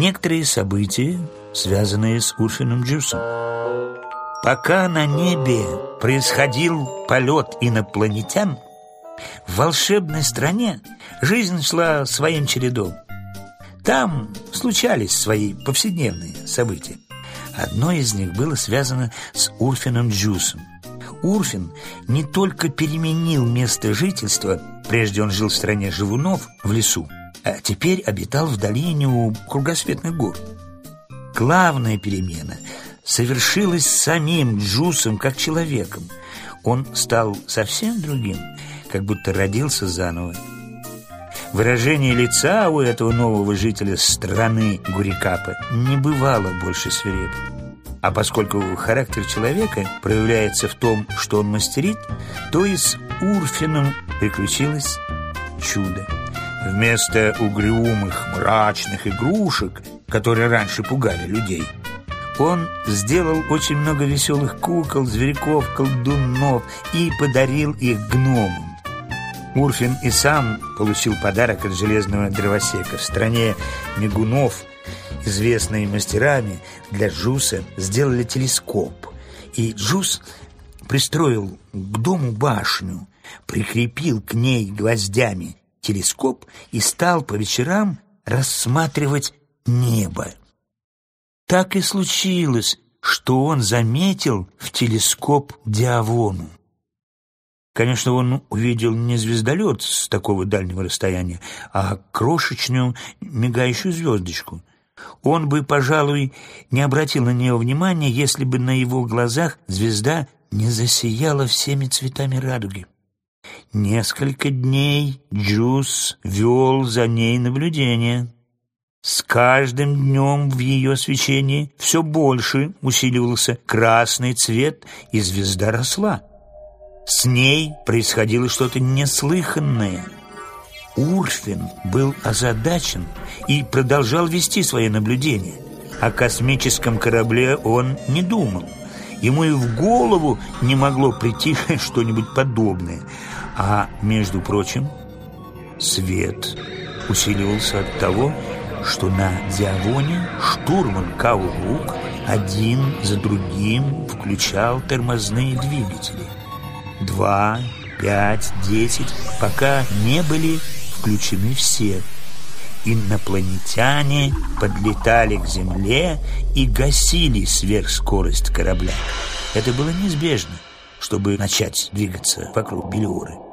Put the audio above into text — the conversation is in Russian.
некоторые события, связанные с Урфином Джусом. Пока на небе происходил полет инопланетян, в волшебной стране жизнь шла своим чередом. Там случались свои повседневные события. Одно из них было связано с Урфином Джусом. Урфин не только переменил место жительства, прежде он жил в стране живунов, в лесу, а теперь обитал в долине у кругосветных гор. Главная перемена совершилась самим Джусом как человеком. Он стал совсем другим, как будто родился заново. Выражение лица у этого нового жителя страны Гурикапа не бывало больше свирепым. А поскольку характер человека проявляется в том, что он мастерит, то и с Урфином приключилось чудо. Вместо угрюмых, мрачных игрушек, которые раньше пугали людей, он сделал очень много веселых кукол, зверьков, колдунов и подарил их гномам. Урфин и сам получил подарок от железного дровосека. В стране мигунов, известные мастерами, для Джуса сделали телескоп. И Джус пристроил к дому башню, прикрепил к ней гвоздями телескоп и стал по вечерам рассматривать небо. Так и случилось, что он заметил в телескоп Диавону. Конечно, он увидел не звездолет с такого дальнего расстояния, а крошечную мигающую звездочку. Он бы, пожалуй, не обратил на нее внимания, если бы на его глазах звезда не засияла всеми цветами радуги. Несколько дней Джус вел за ней наблюдение. С каждым днем в ее свечении все больше усиливался красный цвет, и звезда росла. С ней происходило что-то неслыханное. Урфин был озадачен и продолжал вести свои наблюдения. О космическом корабле он не думал. Ему и в голову не могло прийти что-нибудь подобное. А, между прочим, свет усиливался от того, что на Диавоне штурман Каулук один за другим включал тормозные двигатели – два, пять, десять, пока не были включены все. Инопланетяне подлетали к Земле и гасили сверхскорость корабля. Это было неизбежно, чтобы начать двигаться вокруг Белиоры.